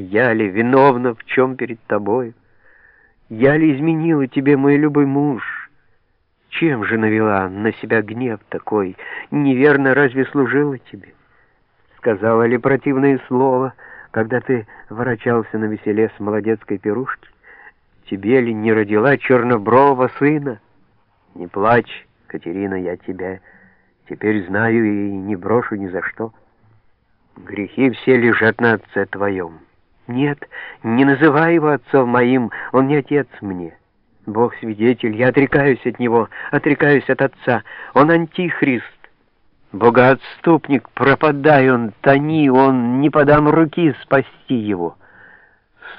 Я ли виновна в чем перед тобой? Я ли изменила тебе, мой любой муж? Чем же навела на себя гнев такой? Неверно разве служила тебе? Сказала ли противное слово, когда ты ворочался на веселе с молодецкой пирушки? Тебе ли не родила чернобрового сына? Не плачь, Катерина, я тебя теперь знаю и не брошу ни за что. Грехи все лежат на отце твоем. Нет, не называй его отцом моим, он не отец мне. Бог свидетель, я отрекаюсь от него, отрекаюсь от отца. Он антихрист. Богоотступник, пропадай он, тони, он, не подам руки спасти его.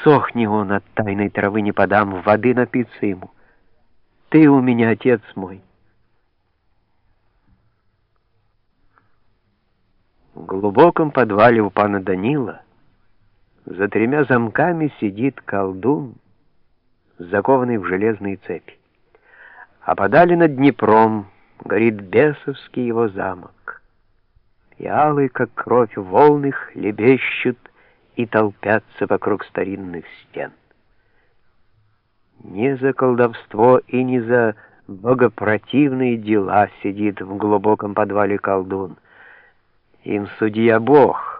Сохни он от тайной травы, не подам, воды напиться ему. Ты у меня отец мой. В глубоком подвале у пана Данила за тремя замками сидит колдун, закованный в железные цепи. А подали над Днепром горит бесовский его замок. И алый, как кровь, волны хлебещут и толпятся вокруг старинных стен. Не за колдовство и не за богопротивные дела сидит в глубоком подвале колдун. Им судья Бог —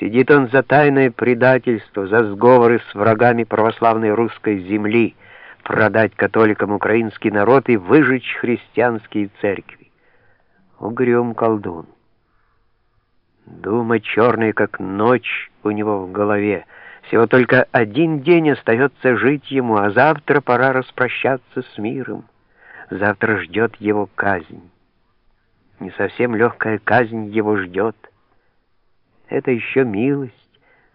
Сидит он за тайное предательство, за сговоры с врагами православной русской земли, продать католикам украинский народ и выжечь христианские церкви. Угрюм колдун. Дума черная, как ночь у него в голове. Всего только один день остается жить ему, а завтра пора распрощаться с миром. Завтра ждет его казнь. Не совсем легкая казнь его ждет. Это еще милость,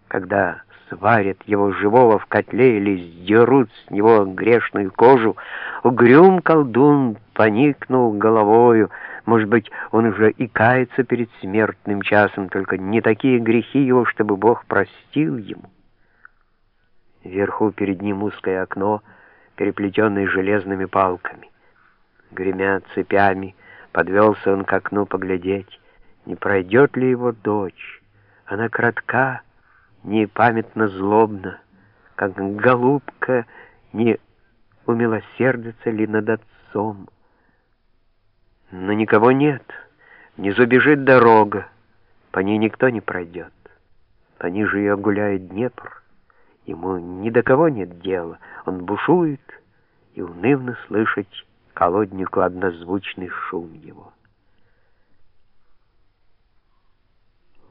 когда сварят его живого в котле или сдерут с него грешную кожу. Угрюм колдун поникнул головою, может быть, он уже и кается перед смертным часом, только не такие грехи его, чтобы Бог простил ему. Вверху перед ним узкое окно, переплетенное железными палками. Гремя цепями, подвелся он к окну поглядеть, не пройдет ли его дочь. Она кратка, не памятно злобна, как голубка, не умилосердится ли над отцом. Но никого нет, внизу бежит дорога, по ней никто не пройдет. Пониже ее гуляет Днепр, ему ни до кого нет дела, он бушует, и унывно слышать колоднику однозвучный шум его.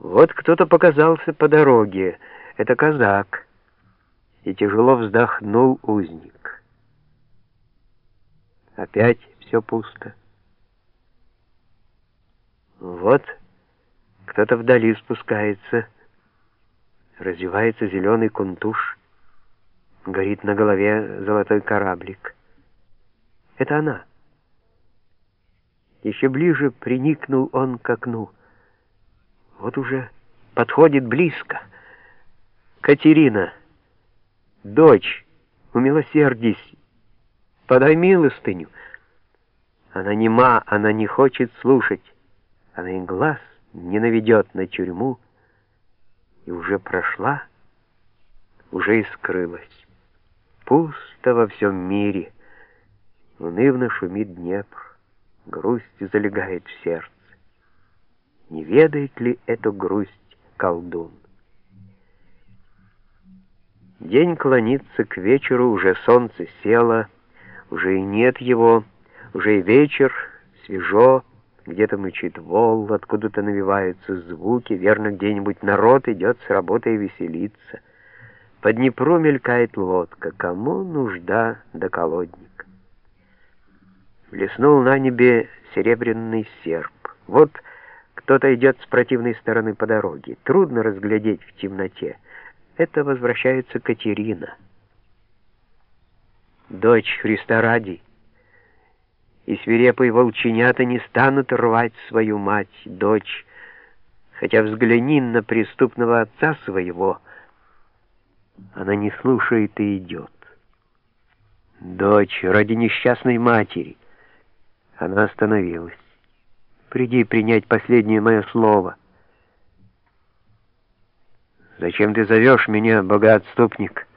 Вот кто-то показался по дороге. Это казак. И тяжело вздохнул узник. Опять все пусто. Вот кто-то вдали спускается. Развивается зеленый кунтуш. Горит на голове золотой кораблик. Это она. Еще ближе приникнул он к окну. Вот уже подходит близко. Катерина, дочь, умилосердись, подай милостыню. Она нема, она не хочет слушать. Она и глаз не наведет на тюрьму. И уже прошла, уже и скрылась. Пусто во всем мире. Унывно шумит Днепр, грусть залегает в сердце. Не ведает ли эту грусть колдун? День клонится к вечеру, уже солнце село, уже и нет его, уже и вечер, свежо, где-то мычит вол, откуда-то навиваются звуки, верно, где-нибудь народ идет с работы и веселится. По Днепру мелькает лодка, кому нужда до колодник? Блеснул на небе серебряный серп. Вот кто-то идет с противной стороны по дороге. Трудно разглядеть в темноте. Это возвращается Катерина. Дочь Христа ради. И свирепые волченята не станут рвать свою мать, дочь, хотя взгляни на преступного отца своего. Она не слушает и идет. Дочь ради несчастной матери. Она остановилась. Приди принять последнее мое слово. Зачем ты зовешь меня, богоотступник?